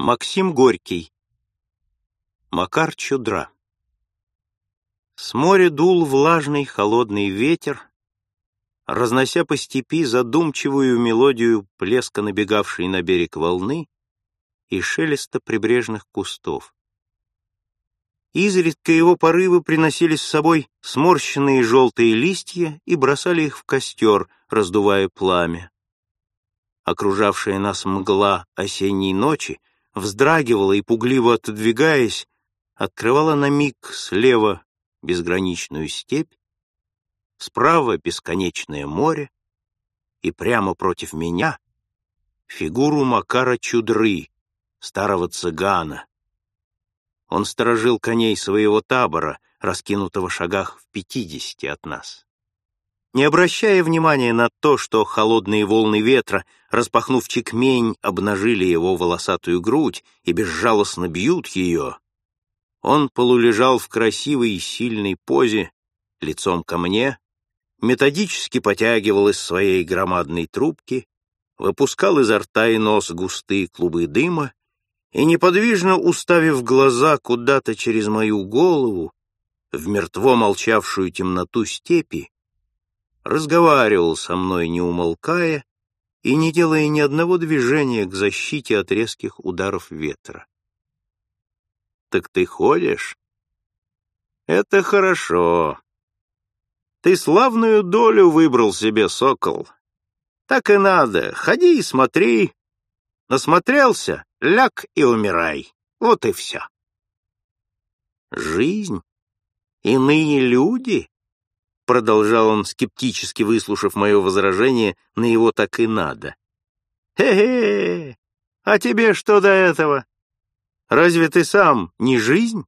Максим Горький. Макар Чудра. С моря дул влажный холодный ветер, разнося по степи задумчивую мелодию плеска набегавшей на берег волны и шелеста прибрежных кустов. Изредка его порывы приносили с собой сморщенные желтые листья и бросали их в костер, раздувая пламя. Окружавшая нас мгла осенней ночи вздрагивала и, пугливо отодвигаясь, открывала на миг слева безграничную степь, справа бесконечное море, и прямо против меня фигуру Макара Чудры, старого цыгана. Он сторожил коней своего табора, раскинутого шагах в пятидесяти от нас. Не обращая внимания на то, что холодные волны ветра, распахнув чекмень, обнажили его волосатую грудь и безжалостно бьют ее, он полулежал в красивой и сильной позе, лицом ко мне, методически потягивал из своей громадной трубки, выпускал изо рта и нос густые клубы дыма и, неподвижно уставив глаза куда-то через мою голову, в мертво молчавшую темноту степи, разговаривал со мной, не умолкая и не делая ни одного движения к защите от резких ударов ветра. «Так ты ходишь?» «Это хорошо. Ты славную долю выбрал себе, сокол. Так и надо. Ходи и смотри. Насмотрелся — ляг и умирай. Вот и все». «Жизнь? Иные люди?» Продолжал он, скептически выслушав мое возражение, на его так и надо. «Хе-хе! А тебе что до этого? Разве ты сам не жизнь?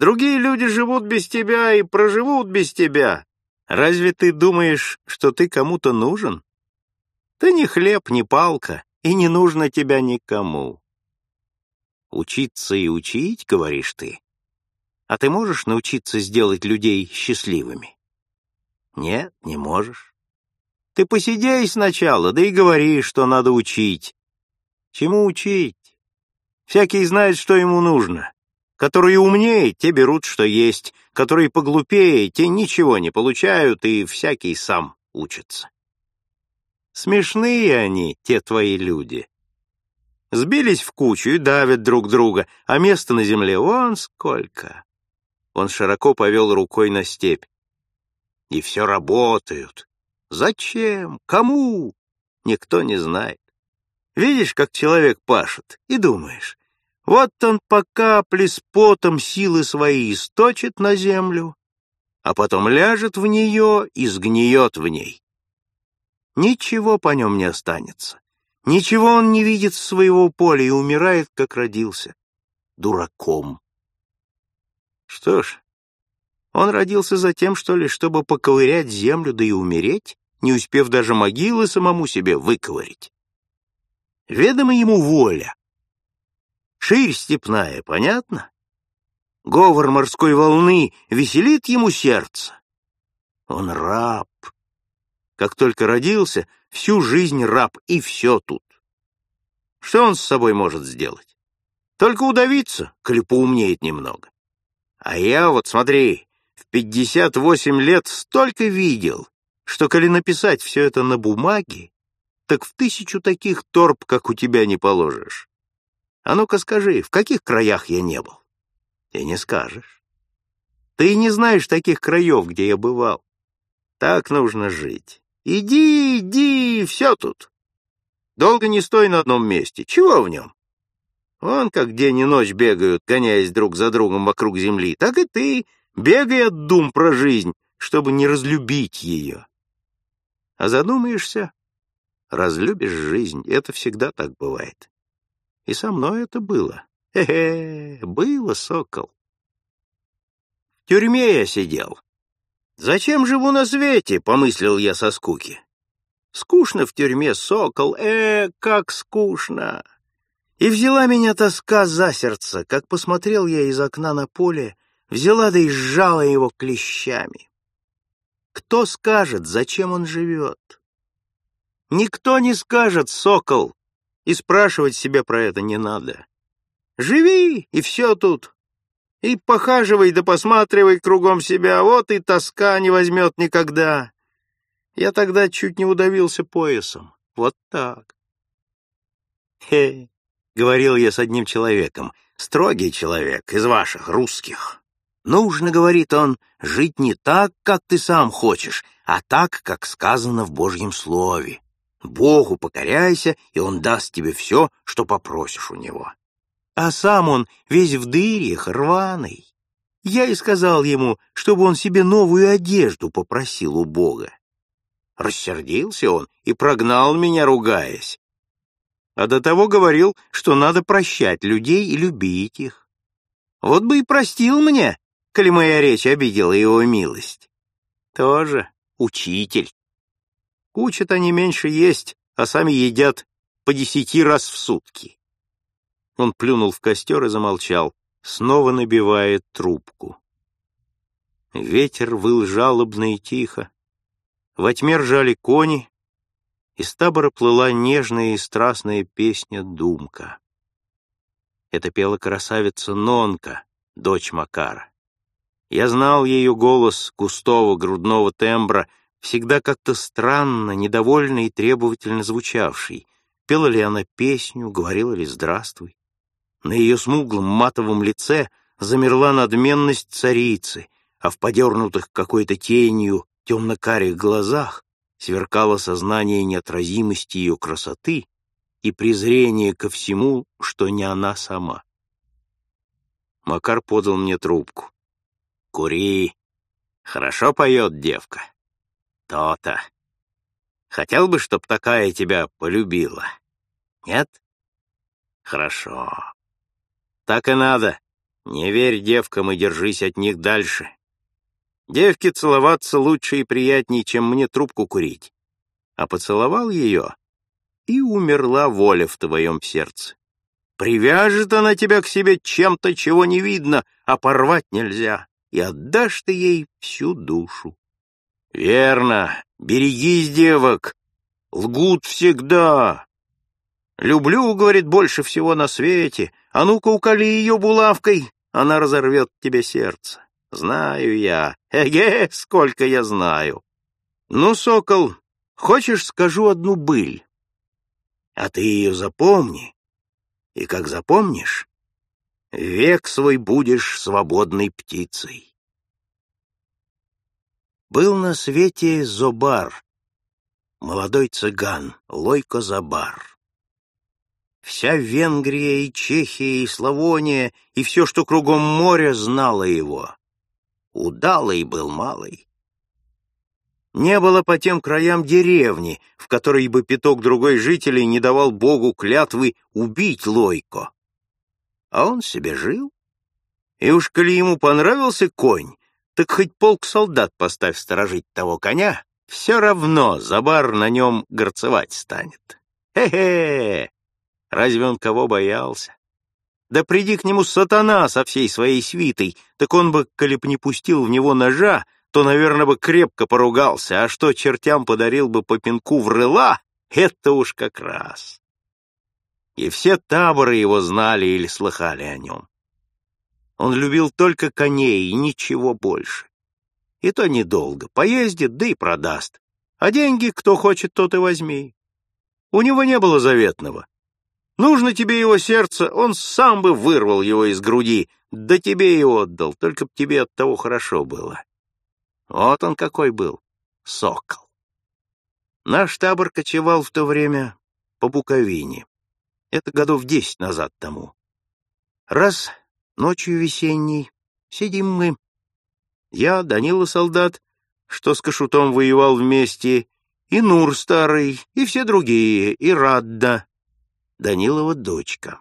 Другие люди живут без тебя и проживут без тебя. Разве ты думаешь, что ты кому-то нужен? Ты не хлеб, не палка, и не нужно тебя никому. Учиться и учить, говоришь ты? А ты можешь научиться сделать людей счастливыми? Нет, не можешь. Ты посидей сначала, да и говори, что надо учить. Чему учить? Всякий знает, что ему нужно. Которые умнее, те берут, что есть. Которые поглупее, те ничего не получают, и всякий сам учится. Смешные они, те твои люди. Сбились в кучу и давят друг друга, а места на земле вон сколько. Он широко повел рукой на степь. И все работают. Зачем? Кому? Никто не знает. Видишь, как человек пашет, и думаешь, вот он по капле с потом силы свои источит на землю, а потом ляжет в нее и сгниет в ней. Ничего по нем не останется. Ничего он не видит своего поля и умирает, как родился, дураком. Что ж, он родился за тем, что ли, чтобы поковырять землю, да и умереть, не успев даже могилы самому себе выковырять. Ведома ему воля. Ширь степная, понятно? Говор морской волны веселит ему сердце. Он раб. Как только родился, всю жизнь раб, и все тут. Что он с собой может сделать? Только удавиться, коли поумнеет немного. А я вот, смотри, в пятьдесят восемь лет столько видел, что коли написать все это на бумаге, так в тысячу таких торп, как у тебя, не положишь. А ну-ка скажи, в каких краях я не был? Ты не скажешь. Ты не знаешь таких краев, где я бывал. Так нужно жить. Иди, иди, все тут. Долго не стой на одном месте. Чего в нем? Вон как день и ночь бегают, гоняясь друг за другом вокруг земли, так и ты бегай от дум про жизнь, чтобы не разлюбить ее. А задумаешься, разлюбишь жизнь, это всегда так бывает. И со мной это было. Хе-хе, было, сокол. В тюрьме я сидел. Зачем живу на свете, помыслил я со скуки. Скучно в тюрьме, сокол, э, как скучно. И взяла меня тоска за сердце, как посмотрел я из окна на поле, взяла да и сжала его клещами. Кто скажет, зачем он живет? Никто не скажет, сокол. И спрашивать себя про это не надо. Живи, и все тут. И похаживай да посматривай кругом себя, вот и тоска не возьмет никогда. Я тогда чуть не удавился поясом. Вот так. Хе, — говорил я с одним человеком, — строгий человек, из ваших, русских. Нужно, — говорит он, — жить не так, как ты сам хочешь, а так, как сказано в Божьем Слове. Богу покоряйся, и Он даст тебе все, что попросишь у Него. А сам он весь в дырях, рваный. Я и сказал ему, чтобы он себе новую одежду попросил у Бога. Рассердился он и прогнал меня, ругаясь. А до того говорил, что надо прощать людей и любить их. Вот бы и простил мне, коли моя речь обидела его милость. Тоже учитель. Учат они меньше есть, а сами едят по десяти раз в сутки. Он плюнул в костер и замолчал, снова набивает трубку. Ветер выл жалобно и тихо. Во тьме ржали кони, из табора плыла нежная и страстная песня «Думка». Это пела красавица Нонка, дочь Макара. Я знал ее голос густого грудного тембра, всегда как-то странно, недовольно и требовательно звучавший. Пела ли она песню, говорила ли «Здравствуй». На ее смуглом матовом лице замерла надменность царицы, а в подернутых какой-то тенью темно-карих глазах сверкало сознание неотразимости ее красоты и презрение ко всему, что не она сама. Макар подал мне трубку. Кури. Хорошо поет девка. То-то. Хотел бы, чтоб такая тебя полюбила. Нет? Хорошо. Так и надо. Не верь девкам и держись от них дальше. Девке целоваться лучше и приятнее, чем мне трубку курить. А поцеловал ее, и умерла воля в твоем сердце. Привяжет она тебя к себе чем-то, чего не видно, а порвать нельзя и отдашь ты ей всю душу. Верно, берегись девок, лгут всегда. Люблю, говорит, больше всего на свете, а ну-ка уколи ее булавкой, она разорвет тебе сердце. Знаю я, эге, сколько я знаю. Ну, сокол, хочешь, скажу одну быль? А ты ее запомни, и как запомнишь, век свой будешь свободной птицей. Был на свете Зобар, молодой цыган, Лойко Забар. Вся Венгрия и Чехия и Славония и все, что кругом моря, знало его. Удалый был малый. Не было по тем краям деревни, в которой бы пяток другой жителей не давал Богу клятвы убить Лойко а он себе жил. И уж коли ему понравился конь, так хоть полк солдат поставь сторожить того коня, все равно Забар на нем горцевать станет. Хе-хе! Разве он кого боялся? Да приди к нему сатана со всей своей свитой, так он бы, коли б не пустил в него ножа, то, наверное, бы крепко поругался, а что чертям подарил бы по пинку в рыла, это уж как раз и все таборы его знали или слыхали о нем. Он любил только коней и ничего больше. И то недолго, поездит, да и продаст. А деньги, кто хочет, тот и возьми. У него не было заветного. Нужно тебе его сердце, он сам бы вырвал его из груди, да тебе и отдал, только б тебе от того хорошо было. Вот он какой был, сокол. Наш табор кочевал в то время по Буковине. Это годов десять назад тому. Раз ночью весенней сидим мы. Я, Данила солдат, что с Кашутом воевал вместе, и Нур старый, и все другие, и Радда, Данилова дочка.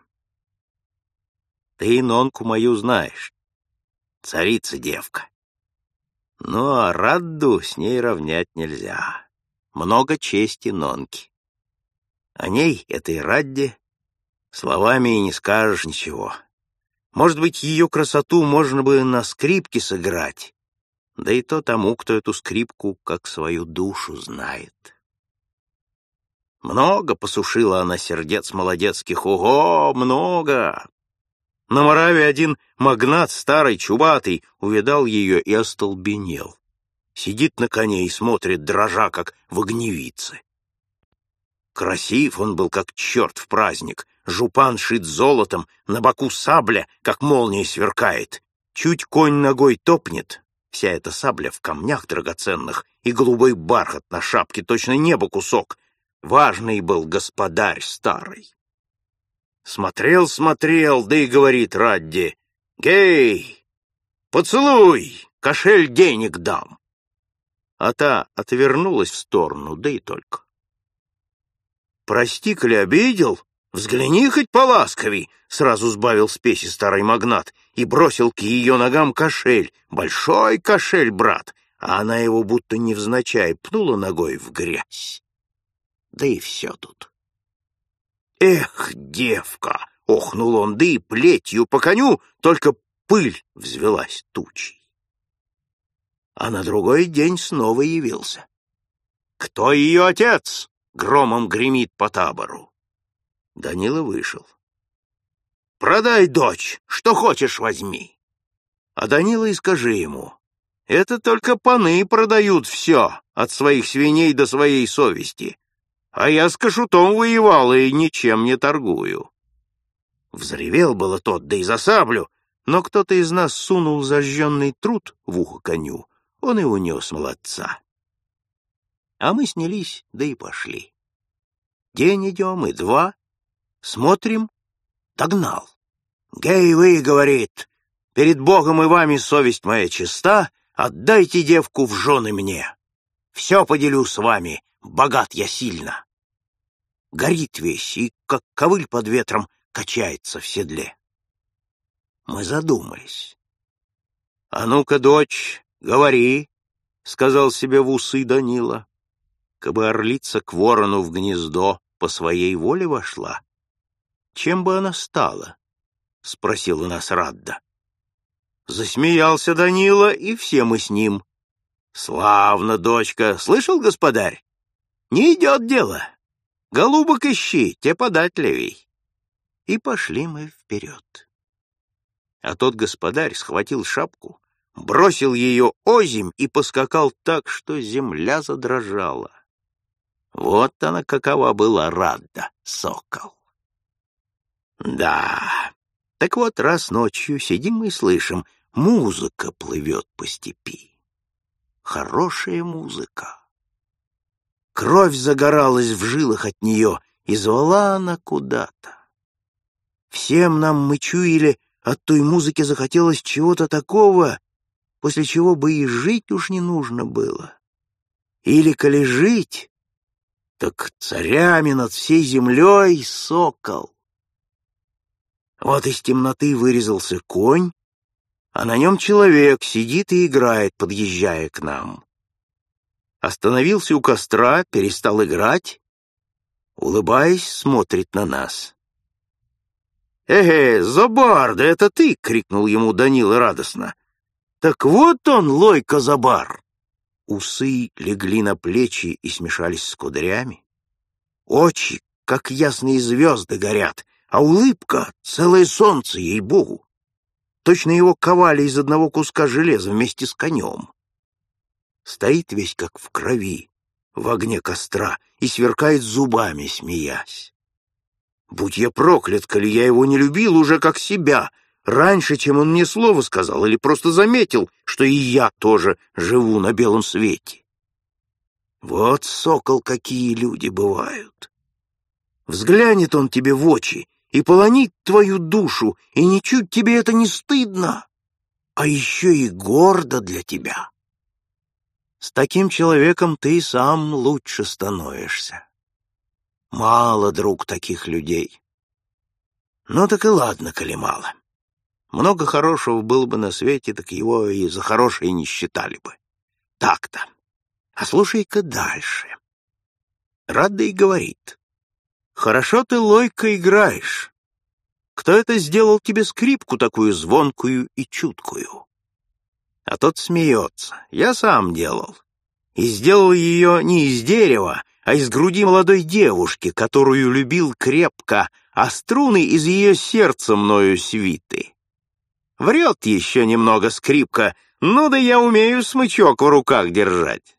Ты Нонку мою знаешь, царица девка. Ну, а Радду с ней равнять нельзя. Много чести Нонки. О ней, этой Радде, Словами и не скажешь ничего. Может быть, ее красоту можно бы на скрипке сыграть, да и то тому, кто эту скрипку как свою душу знает. Много посушила она сердец молодецких, ого, много! На Мораве один магнат старый, чубатый, увидал ее и остолбенел. Сидит на коне и смотрит, дрожа, как в огневице. Красив он был, как черт в праздник, жупан шит золотом, на боку сабля, как молния сверкает. Чуть конь ногой топнет, вся эта сабля в камнях драгоценных и голубой бархат на шапке, точно небо кусок. Важный был господарь старый. Смотрел, смотрел, да и говорит Радди, «Гей, поцелуй, кошель денег дам». А та отвернулась в сторону, да и только. «Прости, коли обидел, взгляни хоть поласковей», — сразу сбавил спеси старый магнат и бросил к ее ногам кошель, большой кошель, брат, а она его будто невзначай пнула ногой в грязь. Да и все тут. «Эх, девка!» — охнул он, да и плетью по коню, только пыль взвелась тучей. А на другой день снова явился. «Кто ее отец?» — громом гремит по табору. Данила вышел. «Продай дочь, что хочешь возьми». А Данила и скажи ему, это только паны продают все, от своих свиней до своей совести, а я с кашутом воевал и ничем не торгую. Взревел было тот, да и за саблю, но кто-то из нас сунул зажженный труд в ухо коню, он и унес молодца. А мы снялись, да и пошли. День идем и два, смотрим, догнал. «Гей вы, — говорит, — перед Богом и вами совесть моя чиста, отдайте девку в жены мне. Все поделю с вами, богат я сильно. Горит весь и, как ковыль под ветром, качается в седле. Мы задумались. — А ну-ка, дочь, говори, — сказал себе в усы Данила. Кабы орлица к ворону в гнездо по своей воле вошла, чем бы она стала? — спросила нас Радда. Засмеялся Данила, и все мы с ним. — Славно, дочка, слышал, господарь? Не идет дело. Голубок ищи, те податливей. И пошли мы вперед. А тот господарь схватил шапку, бросил ее озимь и поскакал так, что земля задрожала. Вот она какова была рада, сокол. Да, так вот раз ночью сидим и слышим, музыка плывет по степи. Хорошая музыка. Кровь загоралась в жилах от нее, и звала она куда-то. Всем нам мы чуяли, от той музыки захотелось чего-то такого, после чего бы и жить уж не нужно было. Или, коли жить, так царями над всей землей сокол. Вот из темноты вырезался конь, а на нем человек сидит и играет, подъезжая к нам остановился у костра, перестал играть, улыбаясь, смотрит на нас. «Эге, Забар, да это ты!» — крикнул ему Данила радостно. «Так вот он, Лойка Забар!» Усы легли на плечи и смешались с кудрями. Очи, как ясные звезды, горят, а улыбка — целое солнце, ей-богу. Точно его ковали из одного куска железа вместе с конем стоит весь как в крови, в огне костра, и сверкает зубами, смеясь. Будь я проклят, коли я его не любил уже как себя, раньше, чем он мне слово сказал или просто заметил, что и я тоже живу на белом свете. Вот, сокол, какие люди бывают. Взглянет он тебе в очи и полонит твою душу, и ничуть тебе это не стыдно, а еще и гордо для тебя. С таким человеком ты и сам лучше становишься. Мало, друг, таких людей. Ну так и ладно, коли мало. Много хорошего было бы на свете, так его и за хорошее не считали бы. Так-то. А слушай-ка дальше. Рада и говорит. Хорошо ты, Лойка, играешь. Кто это сделал тебе скрипку такую звонкую и чуткую? А тот смеется. Я сам делал. И сделал ее не из дерева, а из груди молодой девушки, которую любил крепко, а струны из ее сердца мною свиты. Врет еще немного скрипка, ну да я умею смычок в руках держать.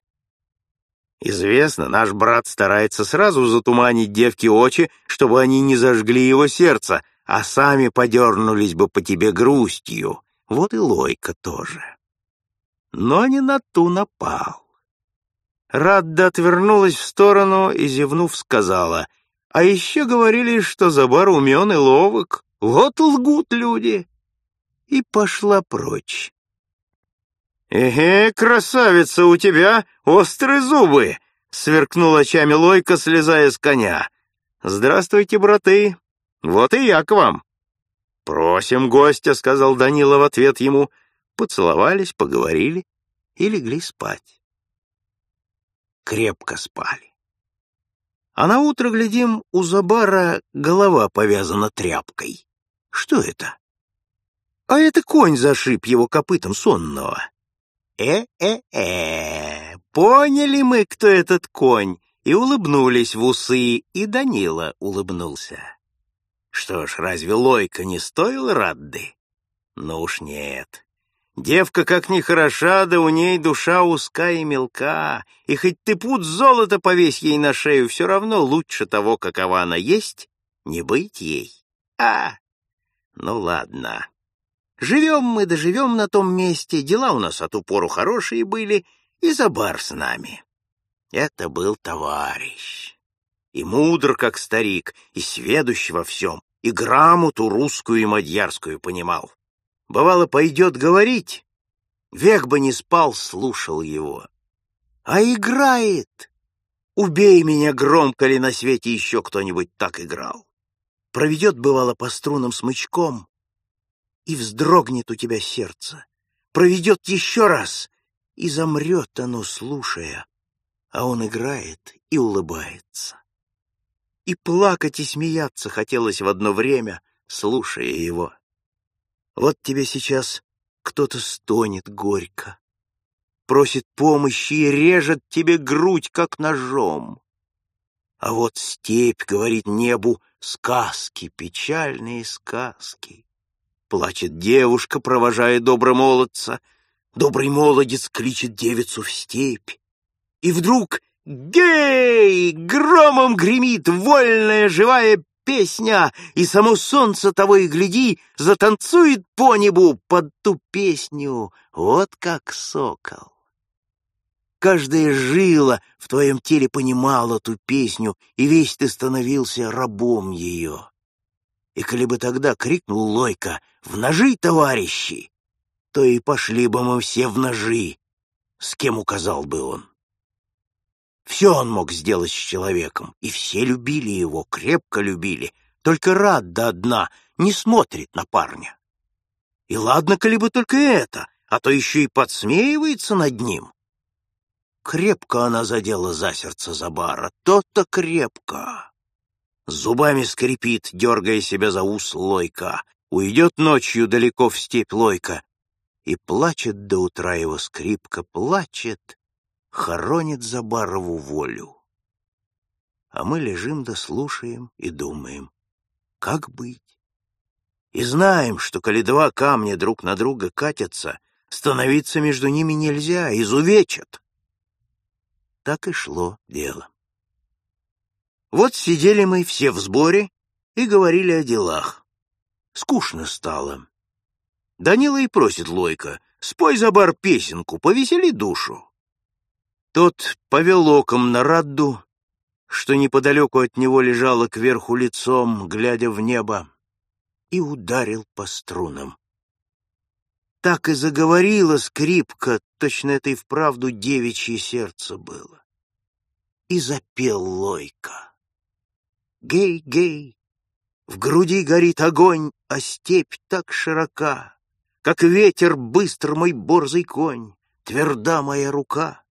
Известно, наш брат старается сразу затуманить девке очи, чтобы они не зажгли его сердце, а сами подернулись бы по тебе грустью. Вот и Лойка тоже. Но не на ту напал. Радда отвернулась в сторону и, зевнув, сказала, «А еще говорили, что Забар умен и ловок. Вот лгут люди!» И пошла прочь. «Эге, красавица, у тебя острые зубы!» — сверкнул очами Лойка, слезая с коня. «Здравствуйте, браты! Вот и я к вам!» «Просим гостя», — сказал Данила в ответ ему. Поцеловались, поговорили и легли спать крепко спали. А на утро глядим, у Забара голова повязана тряпкой. Что это? А это конь зашиб его копытом сонного. Э-э-э, поняли мы, кто этот конь, и улыбнулись в усы, и Данила улыбнулся. Что ж, разве Лойка не стоил Радды? Ну уж нет. Девка как ни хороша, да у ней душа узка и мелка, и хоть ты путь золота повесь ей на шею, все равно лучше того, какова она есть, не быть ей. А, ну ладно. Живем мы, доживем на том месте, дела у нас от упору хорошие были, и за бар с нами. Это был товарищ. И мудр, как старик, и сведущ во всем, и грамоту русскую и мадьярскую понимал. Бывало, пойдет говорить, век бы не спал, слушал его. А играет! Убей меня громко ли на свете еще кто-нибудь так играл. Проведет, бывало, по струнам смычком, и вздрогнет у тебя сердце. Проведет еще раз, и замрет оно, слушая, а он играет и улыбается. И плакать и смеяться хотелось в одно время, слушая его. Вот тебе сейчас кто-то стонет горько, просит помощи и режет тебе грудь, как ножом. А вот степь говорит небу сказки, печальные сказки. Плачет девушка, провожая доброго молодца. Добрый молодец кличет девицу в степь. И вдруг гей! Громом гремит вольная живая песня, и само солнце того и гляди, затанцует по небу под ту песню, вот как сокол. Каждая жила в твоем теле понимала ту песню, и весь ты становился рабом ее. И коли бы тогда крикнул Лойка «В ножи, товарищи!», то и пошли бы мы все в ножи, с кем указал бы он. Все он мог сделать с человеком, и все любили его, крепко любили. Только Радда одна не смотрит на парня. И ладно, коли бы только это, а то еще и подсмеивается над ним. Крепко она задела за сердце Забара, то-то крепко. Зубами скрипит, дергая себя за ус Лойка. Уйдет ночью далеко в степь Лойка. И плачет до утра его скрипка, плачет хоронит Забарову волю. А мы лежим да слушаем и думаем, как быть? И знаем, что коли два камня друг на друга катятся, становиться между ними нельзя, изувечат. Так и шло дело. Вот сидели мы все в сборе и говорили о делах. Скучно стало. Данила и просит Лойка, спой за бар песенку, повесели душу. Тот повел оком на Радду, что неподалеку от него лежала кверху лицом, глядя в небо, и ударил по струнам. Так и заговорила скрипка, точно это и вправду девичье сердце было. И запел Лойка. Гей-гей, в груди горит огонь, а степь так широка, как ветер быстр мой борзый конь, тверда моя рука.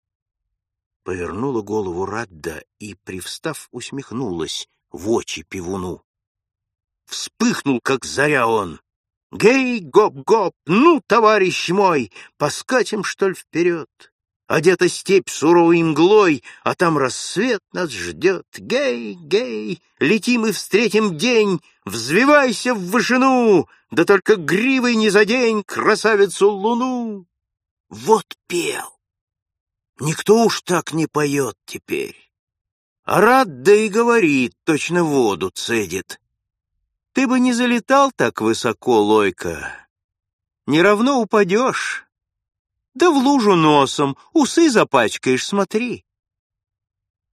Повернула голову Радда и, привстав, усмехнулась в очи пивуну. Вспыхнул, как заря он. «Гей, гоп-гоп! Ну, товарищ мой, поскатим, что ли, вперед? одета степь суровой мглой, а там рассвет нас ждет. Гей, гей, летим и встретим день, взвивайся в вышину, да только гривой не задень красавицу луну. Вот пел. Никто уж так не поет теперь. А рад да и говорит, точно воду цедит. Ты бы не залетал так высоко, Лойка. Не равно упадешь. Да в лужу носом, усы запачкаешь, смотри.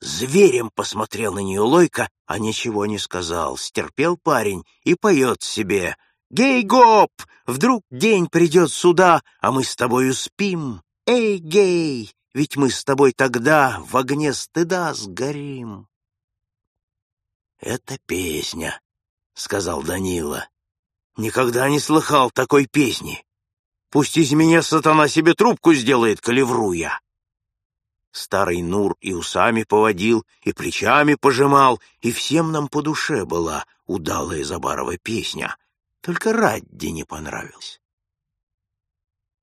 Зверем посмотрел на нее Лойка, а ничего не сказал. Стерпел парень и поет себе. «Гей-гоп! Вдруг день придет сюда, а мы с тобою спим. Эй, гей! Ведь мы с тобой тогда в огне стыда сгорим». «Это песня», — сказал Данила. «Никогда не слыхал такой песни. Пусть из меня сатана себе трубку сделает, коли вру я. Старый Нур и усами поводил, и плечами пожимал, и всем нам по душе была удалая Забарова песня. Только Радди не понравилась.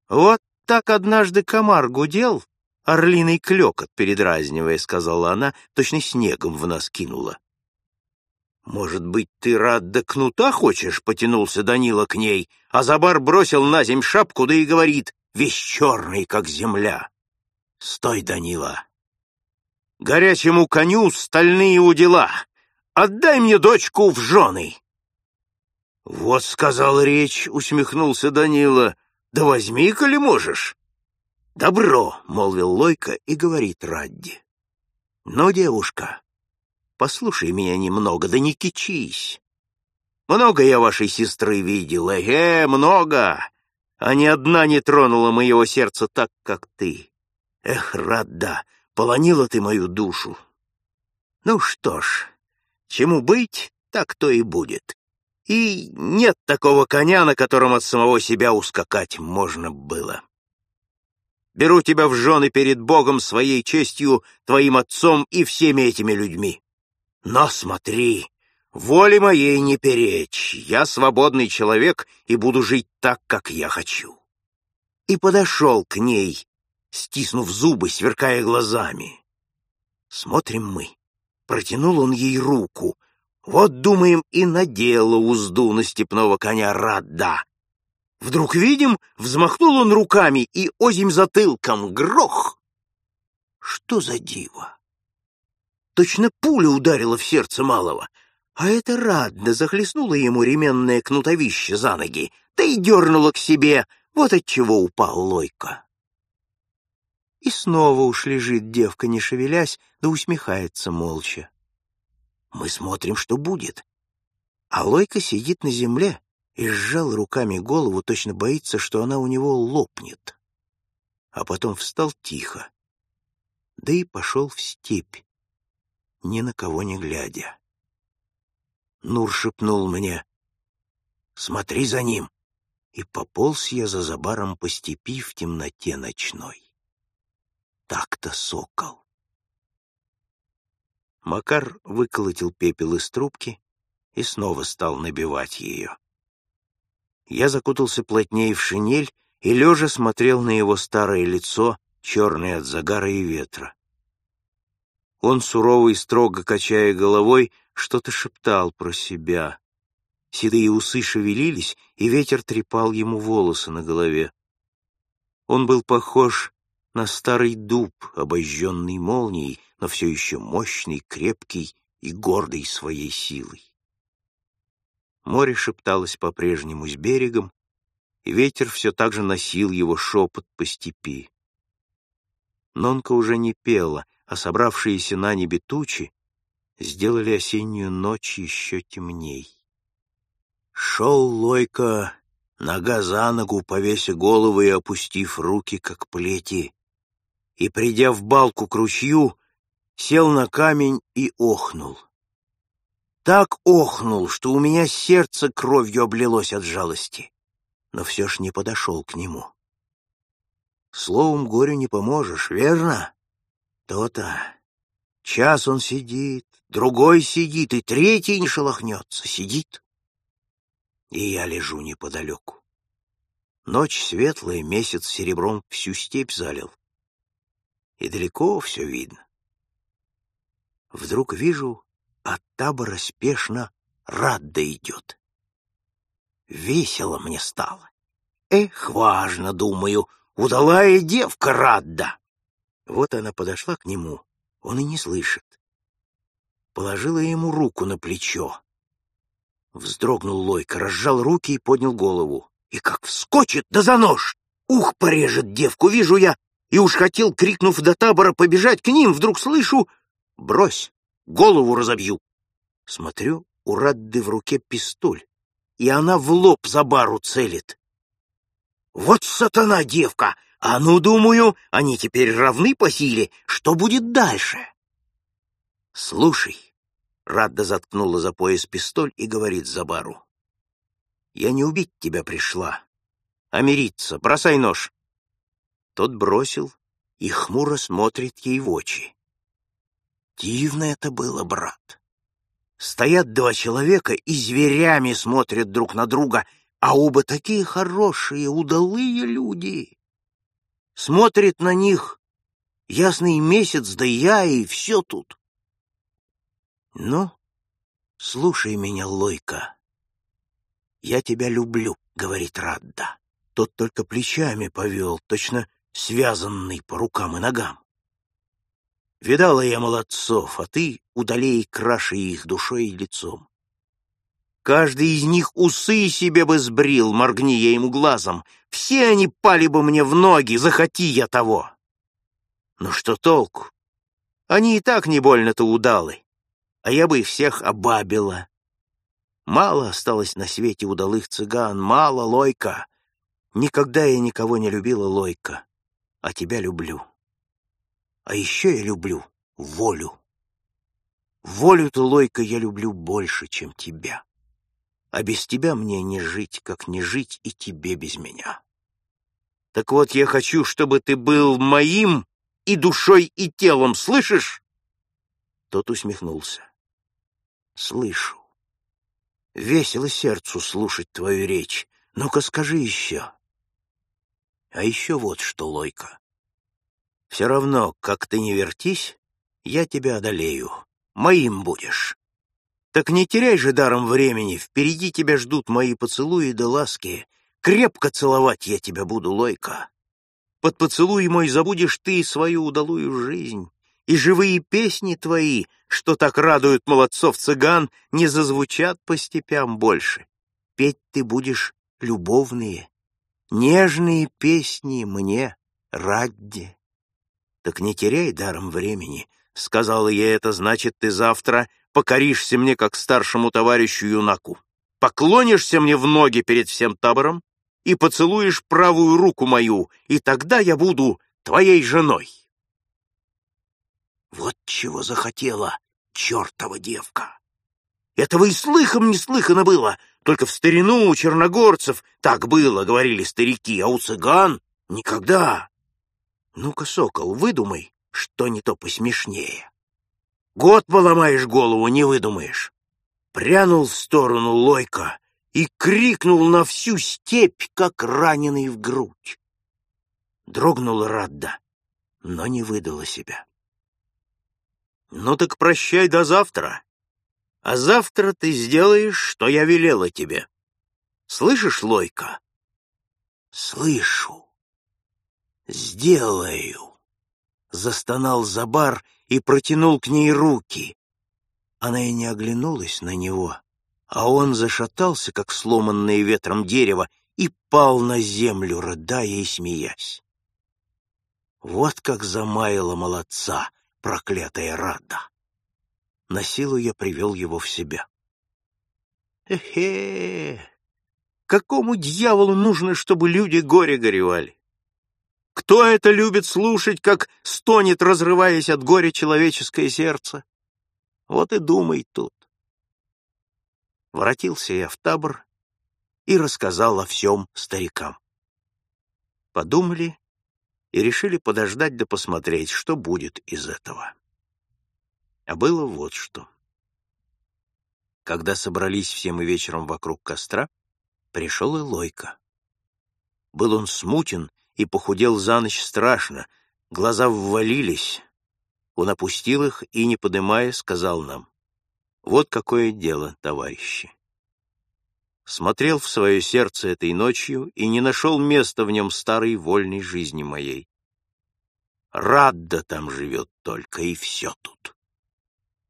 «Вот так однажды комар гудел, орлиный клёкот передразнивая», — сказала она, точно снегом в нас кинула. «Может быть, ты рад до кнута хочешь?» — потянулся Данила к ней, а Забар бросил на земь шапку, да и говорит, весь черный, как земля. «Стой, Данила! Горячему коню стальные удила! Отдай мне дочку в жены!» «Вот, — сказал речь, — усмехнулся Данила, — да возьми, коли можешь!» «Добро!» — молвил Лойка и говорит Радди. «Но, девушка, Послушай меня немного, да не кичись. Много я вашей сестры видел, эге, много, а ни одна не тронула моего сердца так, как ты. Эх, Рада, полонила ты мою душу. Ну что ж, чему быть, так то и будет. И нет такого коня, на котором от самого себя ускакать можно было. Беру тебя в жены перед Богом, своей честью, твоим отцом и всеми этими людьми. Но смотри, воле моей не перечь, я свободный человек и буду жить так, как я хочу. И подошел к ней, стиснув зубы, сверкая глазами. Смотрим мы. Протянул он ей руку. Вот, думаем, и надела узду на степного коня Рада. Вдруг видим, взмахнул он руками и озим затылком грох. Что за диво? Точно пуля ударила в сердце малого. А это радно захлестнуло ему ременное кнутовище за ноги, да и дернуло к себе, вот от чего упал Лойка. И снова уж лежит девка, не шевелясь, да усмехается молча. Мы смотрим, что будет. А Лойка сидит на земле и сжал руками голову, точно боится, что она у него лопнет. А потом встал тихо, да и пошел в степь ни на кого не глядя. Нур шепнул мне «Смотри за ним!» И пополз я за забаром по степи в темноте ночной. Так-то сокол. Макар выколотил пепел из трубки и снова стал набивать ее. Я закутался плотнее в шинель и лежа смотрел на его старое лицо, черное от загара и ветра. Он, суровый, строго качая головой, что-то шептал про себя. Седые усы шевелились, и ветер трепал ему волосы на голове. Он был похож на старый дуб, обожженный молнией, но все еще мощный, крепкий и гордый своей силой. Море шепталось по-прежнему с берегом, и ветер все так же носил его шепот по степи. Нонка уже не пела, а собравшиеся на небе тучи сделали осеннюю ночь еще темней. Шел Лойка, нога за ногу, повеся голову и опустив руки, как плети, и, придя в балку к ручью, сел на камень и охнул. Так охнул, что у меня сердце кровью облилось от жалости, но все ж не подошел к нему. Словом горю не поможешь, верно? То-то. Час он сидит, другой сидит, и третий не шелохнется, сидит. И я лежу неподалеку. Ночь светлая, месяц серебром всю степь залил. и далеко все видно. Вдруг вижу, от табора спешно Радда идет. Весело мне стало. Эх, важно, думаю, удалая девка Радда. Вот она подошла к нему, он и не слышит. Положила ему руку на плечо. Вздрогнул Лойка, разжал руки и поднял голову. И как вскочит, да за нож! Ух, порежет девку, вижу я! И уж хотел, крикнув до табора, побежать к ним, вдруг слышу «Брось, голову разобью!» Смотрю, у Радды в руке пистоль, и она в лоб за бару целит. Вот сатана девка! А ну, думаю, они теперь равны по силе. Что будет дальше? Слушай, Радда заткнула за пояс пистоль и говорит Забару. Я не убить тебя пришла, а мириться. Бросай нож. Тот бросил и хмуро смотрит ей в очи. Дивно это было, брат. Стоят два человека и зверями смотрят друг на друга, а оба такие хорошие, удалые люди. Смотрит на них ясный месяц, да я и все тут. Ну, слушай меня, Лойка. Я тебя люблю, говорит Радда. Тот только плечами повел, точно связанный по рукам и ногам. Видала я молодцов, а ты удалей краше их душой и лицом. Каждый из них усы себе бы сбрил, моргни я ему глазом. Все они пали бы мне в ноги, захоти я того. Но что толку? Они и так не больно-то удалы, а я бы их всех обабила. Мало осталось на свете удалых цыган, мало, Лойка. Никогда я никого не любила, Лойка, а тебя люблю. А еще я люблю волю. Волю-то, Лойка, я люблю больше, чем тебя. А без тебя мне не жить, как не жить и тебе без меня. Так вот, я хочу, чтобы ты был моим и душой, и телом, слышишь? Тот усмехнулся. Слышу. Весело сердцу слушать твою речь. Ну-ка скажи еще. А еще вот что, Лойка. Все равно, как ты не вертись, я тебя одолею. Моим будешь. Так не теряй же даром времени, впереди тебя ждут мои поцелуи да ласки. Крепко целовать я тебя буду, Лойка. Под поцелуй мой забудешь ты свою удалую жизнь, и живые песни твои, что так радуют молодцов цыган, не зазвучат по степям больше. Петь ты будешь любовные, нежные песни мне, Радди. Так не теряй даром времени. Сказала я это, значит, ты завтра покоришься мне как старшему товарищу юнаку. Поклонишься мне в ноги перед всем табором и поцелуешь правую руку мою, и тогда я буду твоей женой. Вот чего захотела чертова девка. Этого и слыхом не слыхано было, только в старину у черногорцев так было, говорили старики, а у цыган никогда. Ну-ка, сокол, выдумай, что не то посмешнее. Год поломаешь голову, не выдумаешь. Прянул в сторону Лойка и крикнул на всю степь, как раненый в грудь. Дрогнула Радда, но не выдала себя. «Ну так прощай до завтра. А завтра ты сделаешь, что я велела тебе. Слышишь, Лойка?» «Слышу. «Сделаю!» — застонал Забар и протянул к ней руки. Она и не оглянулась на него, а он зашатался, как сломанное ветром дерево, и пал на землю, рыдая и смеясь. Вот как замаяла молодца проклятая Рада. На силу я привел его в себя. Эхе! Какому дьяволу нужно, чтобы люди горе горевали? Кто это любит слушать, как стонет, разрываясь от горя человеческое сердце? Вот и думай тут. Воротился я в табор и рассказал о всем старикам. Подумали и решили подождать да посмотреть, что будет из этого. А было вот что. Когда собрались все мы вечером вокруг костра, пришел и Лойка. Был он смутен и похудел за ночь страшно, Глаза ввалились. Он опустил их и, не поднимая, сказал нам, «Вот какое дело, товарищи». Смотрел в свое сердце этой ночью и не нашел места в нем старой вольной жизни моей. Радда там живет только, и все тут.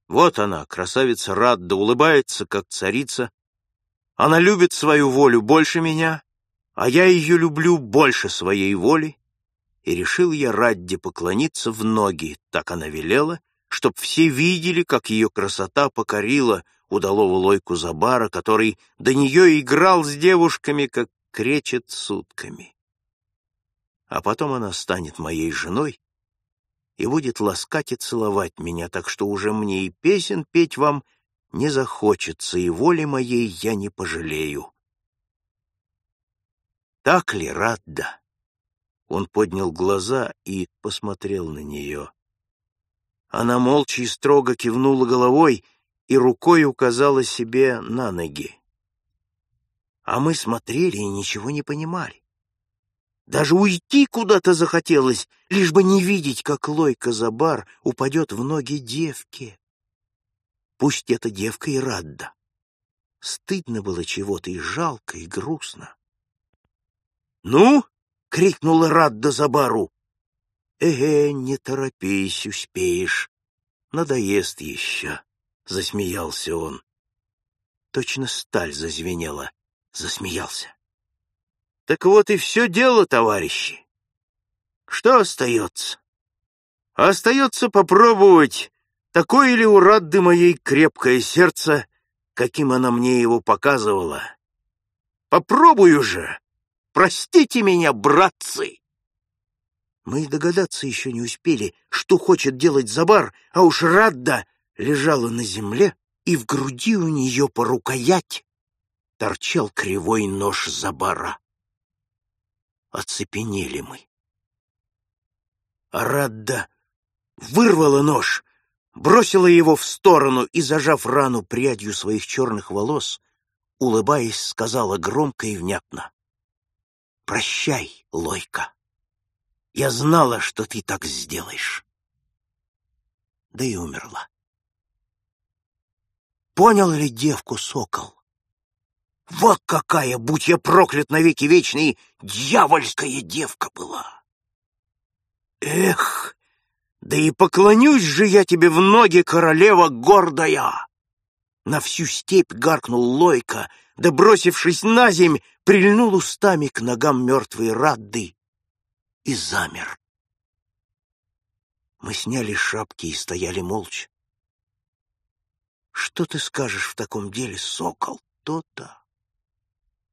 Вот она, красавица Радда, улыбается, как царица. Она любит свою волю больше меня, а я ее люблю больше своей воли, и решил я Радде поклониться в ноги, так она велела, чтоб все видели, как ее красота покорила удалого лойку Забара, который до нее играл с девушками, как кречет сутками. А потом она станет моей женой и будет ласкать и целовать меня, так что уже мне и песен петь вам не захочется, и воли моей я не пожалею. Так ли, Радда? Он поднял глаза и посмотрел на нее. Она молча и строго кивнула головой и рукой указала себе на ноги. А мы смотрели и ничего не понимали. Даже уйти куда-то захотелось, лишь бы не видеть, как Лойка Забар упадет в ноги девке. Пусть эта девка и Радда. Стыдно было чего-то и жалко, и грустно. «Ну?» — крикнула Радда Забару. «Эге, не торопись, успеешь. Надоест еще», — засмеялся он. Точно сталь зазвенела, засмеялся. Так вот и все дело, товарищи. Что остается? Остается попробовать, такое ли у Радды моей крепкое сердце, каким она мне его показывала. Попробую же! Простите меня, братцы! Мы и догадаться еще не успели, что хочет делать Забар, а уж Радда лежала на земле, и в груди у нее по рукоять торчал кривой нож Забара. Оцепенели мы. Радда вырвала нож, бросила его в сторону и, зажав рану прядью своих черных волос, улыбаясь, сказала громко и внятно. «Прощай, Лойка. Я знала, что ты так сделаешь». Да и умерла. Понял ли девку сокол? Вот какая, будь я проклят навеки вечный, дьявольская девка была! Эх, да и поклонюсь же я тебе в ноги, королева гордая! На всю степь гаркнул Лойка, да, бросившись на земь, прильнул устами к ногам мертвой Радды и замер. Мы сняли шапки и стояли молча. Что ты скажешь в таком деле, сокол? То-то.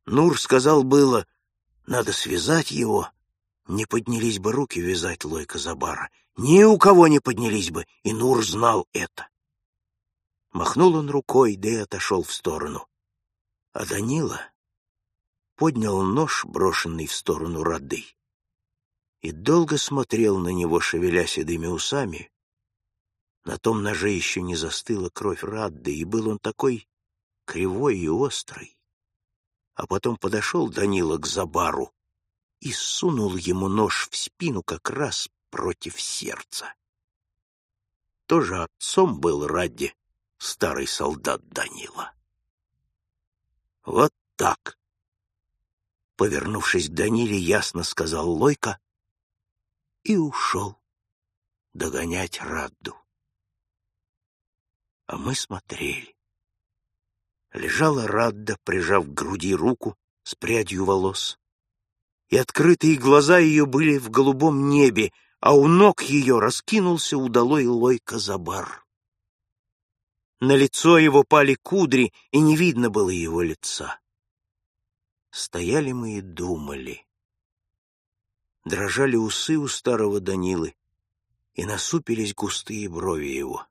Нур сказал было, надо связать его. Не поднялись бы руки вязать Лойка Забара. Ни у кого не поднялись бы, и Нур знал это. Махнул он рукой, да и отошел в сторону. А Данила поднял нож, брошенный в сторону Рады, и долго смотрел на него, шевеля седыми усами. На том ноже еще не застыла кровь Радды, и был он такой кривой и острый а потом подошел Данила к Забару и сунул ему нож в спину как раз против сердца. Тоже отцом был ради старый солдат Данила. Вот так. Повернувшись к Даниле, ясно сказал Лойка и ушел догонять Радду. А мы смотрели лежала Радда, прижав к груди руку с прядью волос. И открытые глаза ее были в голубом небе, а у ног ее раскинулся удалой лойка забар. На лицо его пали кудри, и не видно было его лица. Стояли мы и думали. Дрожали усы у старого Данилы, и насупились густые брови его.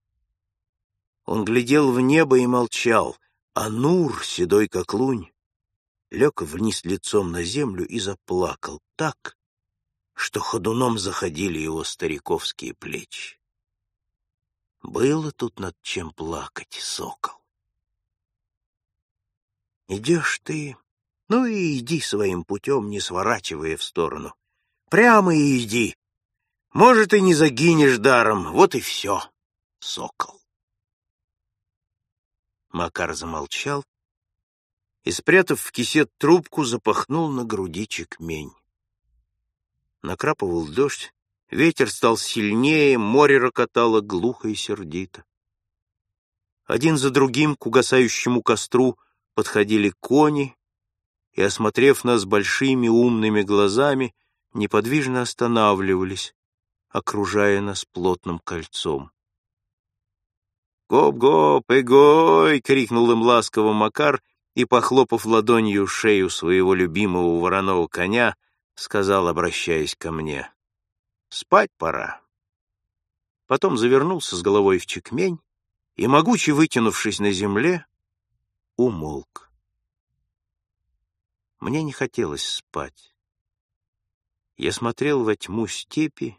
Он глядел в небо и молчал — а Нур, седой как лунь, лег вниз лицом на землю и заплакал так, что ходуном заходили его стариковские плечи. Было тут над чем плакать, сокол. Идешь ты, ну и иди своим путем, не сворачивая в сторону. Прямо и иди. Может, и не загинешь даром, вот и все, сокол. Макар замолчал и, спрятав в кисет трубку, запахнул на груди чекмень. Накрапывал дождь, ветер стал сильнее, море рокотало глухо и сердито. Один за другим к угасающему костру подходили кони и, осмотрев нас большими умными глазами, неподвижно останавливались, окружая нас плотным кольцом. «Гоп-гоп, эгой!» — крикнул им ласково Макар и, похлопав ладонью шею своего любимого вороного коня, сказал, обращаясь ко мне, «Спать пора». Потом завернулся с головой в чекмень и, могуче вытянувшись на земле, умолк. Мне не хотелось спать. Я смотрел во тьму степи,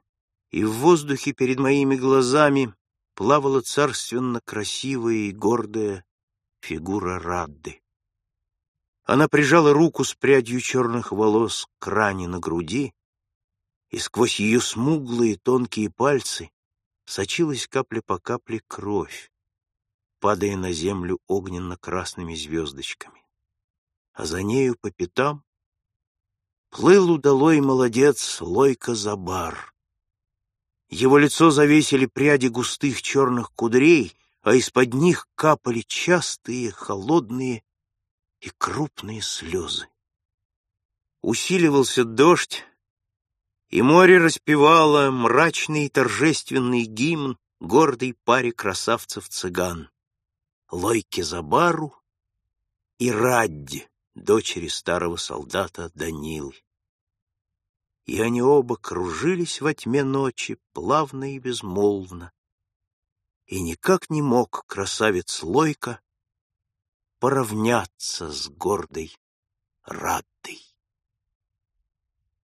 и в воздухе перед моими глазами плавала царственно красивая и гордая фигура Радды. Она прижала руку с прядью черных волос к ране на груди, и сквозь ее смуглые тонкие пальцы сочилась капля по капле кровь падая на землю огненно-красными звездочками. А за нею по пятам плыл удалой молодец Лойка Забар. Его лицо завесили пряди густых черных кудрей, а из-под них капали частые, холодные и крупные слезы. Усиливался дождь, и море распевало мрачный торжественный гимн гордой паре красавцев-цыган. Лойке Забару и Радди, дочери старого солдата Данилы. И они оба кружились во тьме ночи, плавно и безмолвно. И никак не мог красавец Лойка поравняться с гордой Рад.